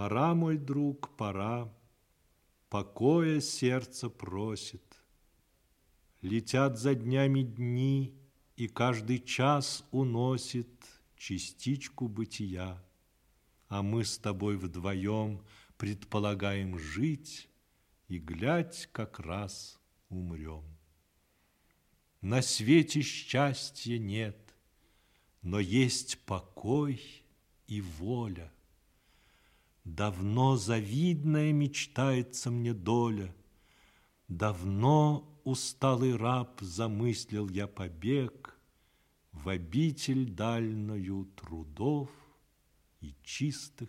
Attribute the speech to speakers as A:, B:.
A: Пора, мой друг, пора, покоя сердце просит. Летят за днями дни, и каждый час уносит частичку бытия. А мы с тобой вдвоем предполагаем жить, и, глядь, как раз умрем. На свете счастья нет, но есть покой и воля. Давно завидная мечтается мне доля, Давно усталый раб замыслил я побег В обитель дальною трудов и чистых.